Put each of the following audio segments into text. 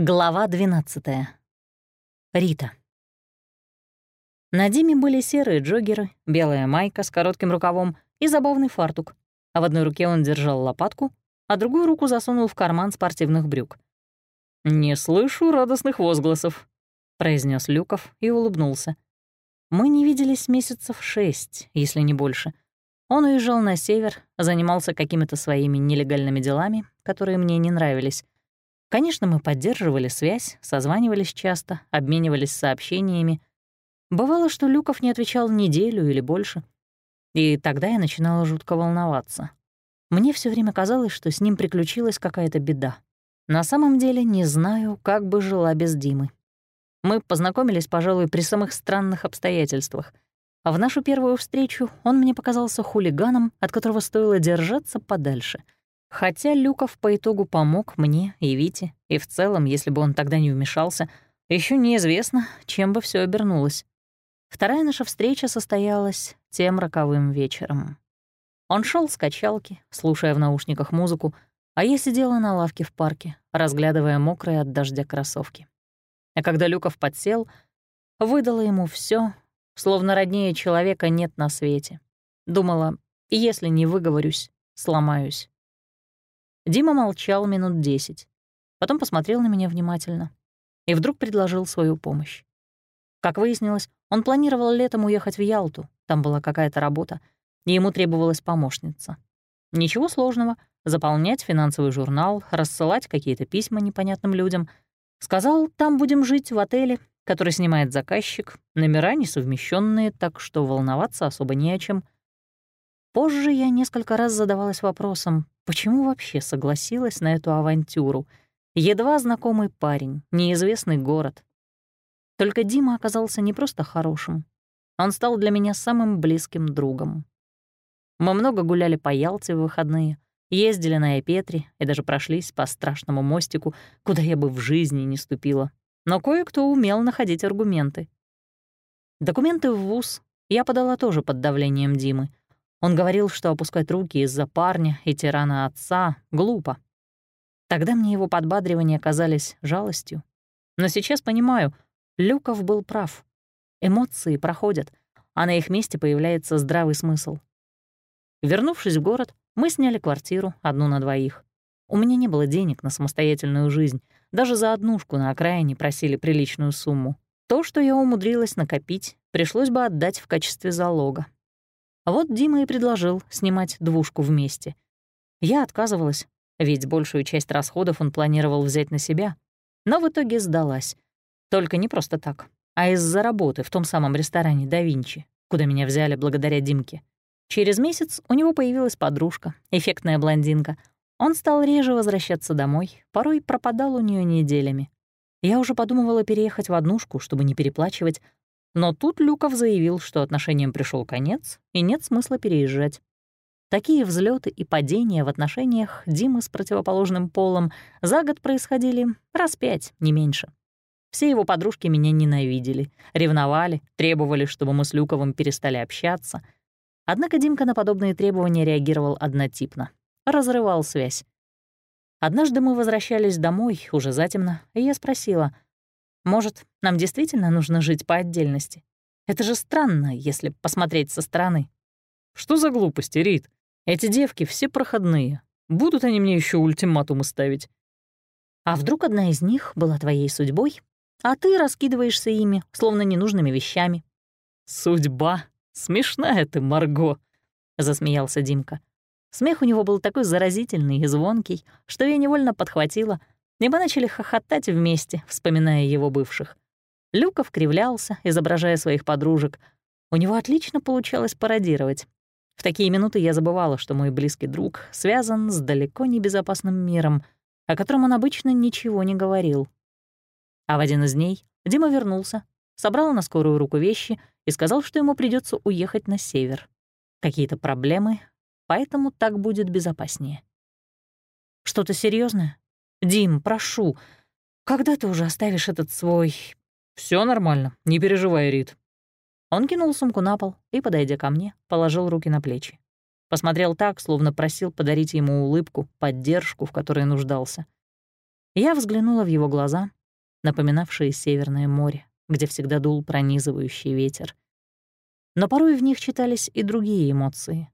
Глава 12. Рита. На Диме были серые джоггеры, белая майка с коротким рукавом и забавный фартук, а в одной руке он держал лопатку, а другую руку засунул в карман спортивных брюк. «Не слышу радостных возгласов», — произнес Люков и улыбнулся. Мы не виделись месяцев шесть, если не больше. Он уезжал на север, занимался какими-то своими нелегальными делами, которые мне не нравились — Конечно, мы поддерживали связь, созванивались часто, обменивались сообщениями. Бывало, что Люков не отвечал неделю или больше. И тогда я начинала жутко волноваться. Мне все время казалось, что с ним приключилась какая-то беда. На самом деле не знаю, как бы жила без Димы. Мы познакомились, пожалуй, при самых странных обстоятельствах. А в нашу первую встречу он мне показался хулиганом, от которого стоило держаться подальше — Хотя Люков по итогу помог мне и Вите, и в целом, если бы он тогда не вмешался, еще неизвестно, чем бы все обернулось. Вторая наша встреча состоялась тем роковым вечером. Он шел с качалки, слушая в наушниках музыку, а я сидела на лавке в парке, разглядывая мокрые от дождя кроссовки. А когда Люков подсел, выдала ему все, словно роднее человека нет на свете. Думала, если не выговорюсь, сломаюсь. Дима молчал минут десять. Потом посмотрел на меня внимательно и вдруг предложил свою помощь. Как выяснилось, он планировал летом уехать в Ялту, там была какая-то работа, и ему требовалась помощница. Ничего сложного — заполнять финансовый журнал, рассылать какие-то письма непонятным людям. Сказал, там будем жить в отеле, который снимает заказчик, номера несовмещенные, так что волноваться особо не о чем. Позже я несколько раз задавалась вопросом, Почему вообще согласилась на эту авантюру? Едва знакомый парень, неизвестный город. Только Дима оказался не просто хорошим. Он стал для меня самым близким другом. Мы много гуляли по Ялте в выходные, ездили на Эпетре и даже прошлись по страшному мостику, куда я бы в жизни не ступила. Но кое-кто умел находить аргументы. Документы в ВУЗ я подала тоже под давлением Димы. Он говорил, что опускать руки из-за парня и тирана отца глупо. Тогда мне его подбадривания казались жалостью. Но сейчас понимаю, Люков был прав. Эмоции проходят, а на их месте появляется здравый смысл. Вернувшись в город, мы сняли квартиру, одну на двоих. У меня не было денег на самостоятельную жизнь. Даже за однушку на окраине просили приличную сумму. То, что я умудрилась накопить, пришлось бы отдать в качестве залога. А вот Дима и предложил снимать двушку вместе. Я отказывалась, ведь большую часть расходов он планировал взять на себя. Но в итоге сдалась. Только не просто так, а из-за работы в том самом ресторане «Да Винчи», куда меня взяли благодаря Димке. Через месяц у него появилась подружка, эффектная блондинка. Он стал реже возвращаться домой, порой пропадал у нее неделями. Я уже подумывала переехать в однушку, чтобы не переплачивать, но тут Люков заявил, что отношениям пришел конец и нет смысла переезжать. Такие взлеты и падения в отношениях Димы с противоположным полом за год происходили раз пять, не меньше. Все его подружки меня ненавидели, ревновали, требовали, чтобы мы с Люковым перестали общаться. Однако Димка на подобные требования реагировал однотипно. Разрывал связь. Однажды мы возвращались домой, уже затемно, и я спросила — может, нам действительно нужно жить по отдельности? Это же странно, если посмотреть со стороны. Что за глупости, Рит? Эти девки все проходные. Будут они мне еще ультиматумы ставить. А вдруг одна из них была твоей судьбой, а ты раскидываешься ими, словно ненужными вещами? Судьба? Смешная ты, Марго, засмеялся Димка. Смех у него был такой заразительный и звонкий, что я невольно подхватила — и мы начали хохотать вместе, вспоминая его бывших. Люков кривлялся, изображая своих подружек. У него отлично получалось пародировать. В такие минуты я забывала, что мой близкий друг связан с далеко не безопасным миром, о котором он обычно ничего не говорил. А в один из дней Дима вернулся, собрал на скорую руку вещи и сказал, что ему придется уехать на север. Какие-то проблемы, поэтому так будет безопаснее. «Что-то серьезное? «Дим, прошу, когда ты уже оставишь этот свой...» Все нормально, не переживай, Рит». Он кинул сумку на пол и, подойдя ко мне, положил руки на плечи. Посмотрел так, словно просил подарить ему улыбку, поддержку, в которой нуждался. Я взглянула в его глаза, напоминавшие Северное море, где всегда дул пронизывающий ветер. Но порой в них читались и другие эмоции.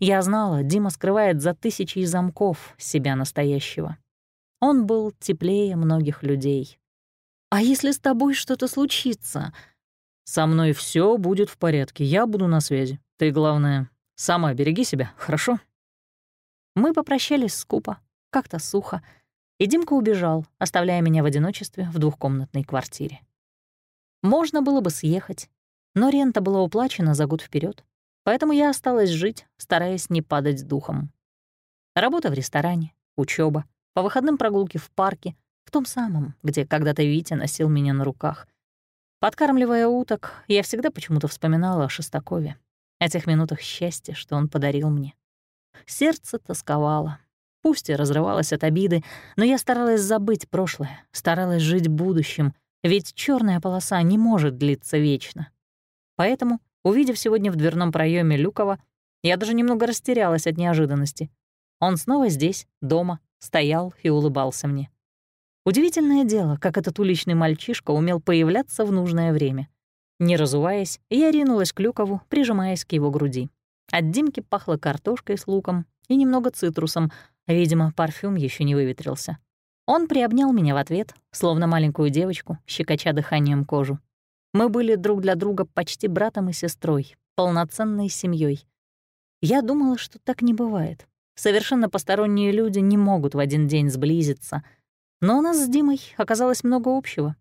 Я знала, Дима скрывает за тысячи замков себя настоящего. Он был теплее многих людей. «А если с тобой что-то случится?» «Со мной все будет в порядке, я буду на связи. Ты, главное, сама береги себя, хорошо?» Мы попрощались скупо, как-то сухо, и Димка убежал, оставляя меня в одиночестве в двухкомнатной квартире. Можно было бы съехать, но рента была уплачена за год вперед, поэтому я осталась жить, стараясь не падать духом. Работа в ресторане, учеба, по выходным прогулки в парке, в том самом, где когда-то Витя носил меня на руках. Подкармливая уток, я всегда почему-то вспоминала о Шестакове, о тех минутах счастья, что он подарил мне. Сердце тосковало, пусть и разрывалось от обиды, но я старалась забыть прошлое, старалась жить будущим, ведь черная полоса не может длиться вечно. Поэтому, увидев сегодня в дверном проеме Люкова, я даже немного растерялась от неожиданности. Он снова здесь, дома, стоял и улыбался мне. Удивительное дело, как этот уличный мальчишка умел появляться в нужное время. Не разуваясь, я ринулась к Люкову, прижимаясь к его груди. От Димки пахло картошкой с луком и немного цитрусом, видимо, парфюм еще не выветрился. Он приобнял меня в ответ, словно маленькую девочку, щекоча дыханием кожу. Мы были друг для друга почти братом и сестрой, полноценной семьей. Я думала, что так не бывает. Совершенно посторонние люди не могут в один день сблизиться. Но у нас с Димой оказалось много общего.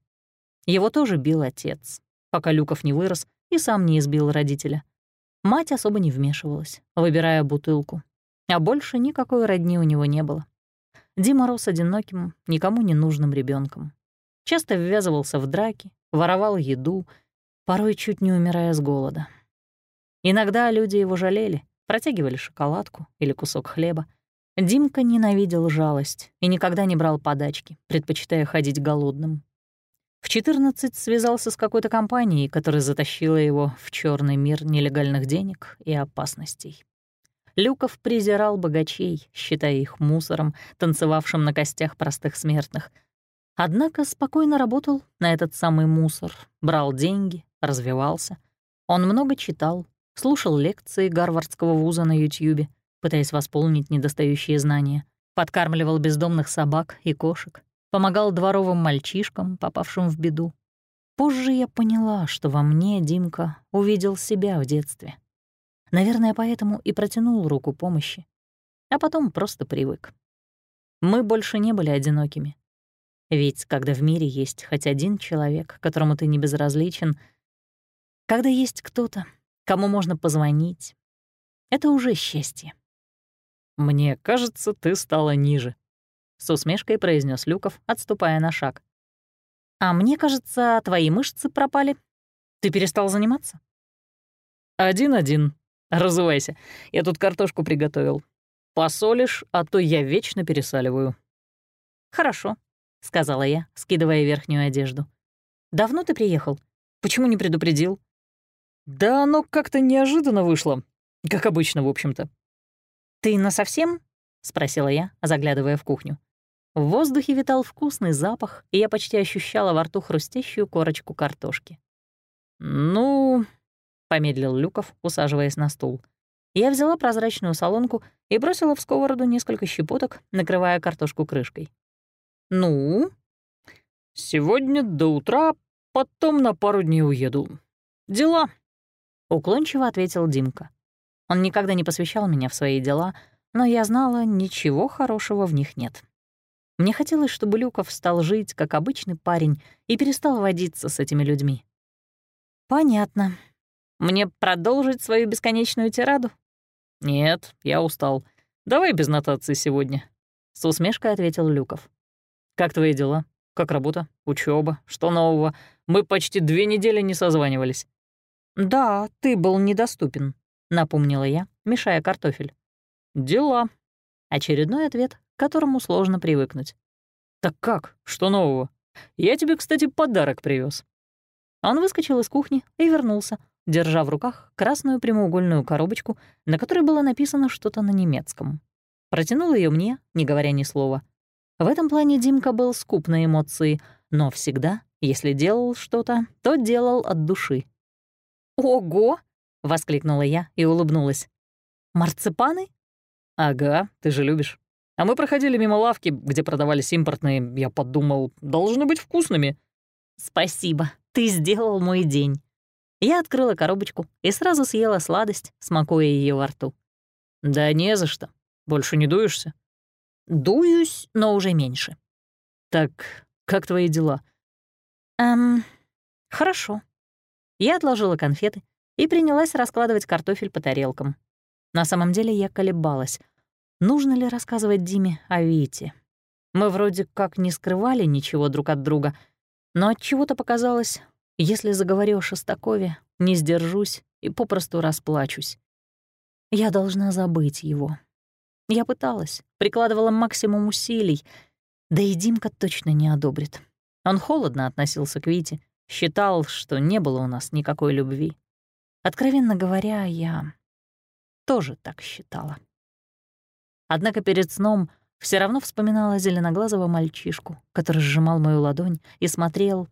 Его тоже бил отец, пока Люков не вырос и сам не избил родителя. Мать особо не вмешивалась, выбирая бутылку. А больше никакой родни у него не было. Дима рос одиноким, никому не нужным ребенком. Часто ввязывался в драки, воровал еду, порой чуть не умирая с голода. Иногда люди его жалели, протягивали шоколадку или кусок хлеба. Димка ненавидел жалость и никогда не брал подачки, предпочитая ходить голодным. В 14 связался с какой-то компанией, которая затащила его в черный мир нелегальных денег и опасностей. Люков презирал богачей, считая их мусором, танцевавшим на костях простых смертных. Однако спокойно работал на этот самый мусор, брал деньги, развивался. Он много читал, слушал лекции Гарвардского вуза на Ютьюбе, пытаясь восполнить недостающие знания, подкармливал бездомных собак и кошек, помогал дворовым мальчишкам, попавшим в беду. Позже я поняла, что во мне Димка увидел себя в детстве. Наверное, поэтому и протянул руку помощи, а потом просто привык. Мы больше не были одинокими. Ведь когда в мире есть хоть один человек, которому ты не безразличен, когда есть кто-то, кому можно позвонить. Это уже счастье. «Мне кажется, ты стала ниже», — с усмешкой произнес Люков, отступая на шаг. «А мне кажется, твои мышцы пропали. Ты перестал заниматься?» «Один-один. Разувайся. Я тут картошку приготовил. Посолишь, а то я вечно пересаливаю». «Хорошо», — сказала я, скидывая верхнюю одежду. «Давно ты приехал? Почему не предупредил?» Да оно как-то неожиданно вышло. Как обычно, в общем-то. «Ты насовсем?» — спросила я, заглядывая в кухню. В воздухе витал вкусный запах, и я почти ощущала во рту хрустящую корочку картошки. «Ну...» — помедлил Люков, усаживаясь на стул. Я взяла прозрачную солонку и бросила в сковороду несколько щепоток, накрывая картошку крышкой. «Ну?» «Сегодня до утра, потом на пару дней уеду. Дела». — уклончиво ответил Димка. Он никогда не посвящал меня в свои дела, но я знала, ничего хорошего в них нет. Мне хотелось, чтобы Люков стал жить, как обычный парень, и перестал водиться с этими людьми. «Понятно. Мне продолжить свою бесконечную тираду?» «Нет, я устал. Давай без нотации сегодня», — с усмешкой ответил Люков. «Как твои дела? Как работа? Учеба? Что нового? Мы почти две недели не созванивались». «Да, ты был недоступен», — напомнила я, мешая картофель. «Дела». Очередной ответ, к которому сложно привыкнуть. «Так как? Что нового? Я тебе, кстати, подарок привез. Он выскочил из кухни и вернулся, держа в руках красную прямоугольную коробочку, на которой было написано что-то на немецком. Протянул ее мне, не говоря ни слова. В этом плане Димка был скуп на эмоции, но всегда, если делал что-то, то делал от души. «Ого!» — воскликнула я и улыбнулась. «Марципаны?» «Ага, ты же любишь. А мы проходили мимо лавки, где продавались импортные. Я подумал, должны быть вкусными». «Спасибо, ты сделал мой день». Я открыла коробочку и сразу съела сладость, смакуя ее во рту. «Да не за что. Больше не дуешься?» «Дуюсь, но уже меньше». «Так, как твои дела?» «Эм, хорошо». Я отложила конфеты и принялась раскладывать картофель по тарелкам. На самом деле я колебалась. Нужно ли рассказывать Диме о Вите? Мы вроде как не скрывали ничего друг от друга, но от чего то показалось, если заговорю о Шостакове, не сдержусь и попросту расплачусь. Я должна забыть его. Я пыталась, прикладывала максимум усилий, да и Димка точно не одобрит. Он холодно относился к Вите, считал, что не было у нас никакой любви. Откровенно говоря, я тоже так считала. Однако перед сном все равно вспоминала зеленоглазого мальчишку, который сжимал мою ладонь и смотрел,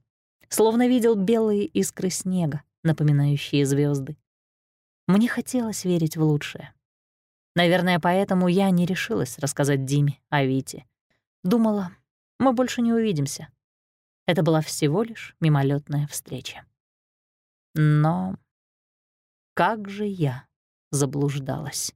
словно видел белые искры снега, напоминающие звезды. Мне хотелось верить в лучшее. Наверное, поэтому я не решилась рассказать Диме о Вите. Думала, мы больше не увидимся. Это была всего лишь мимолетная встреча. Но как же я заблуждалась.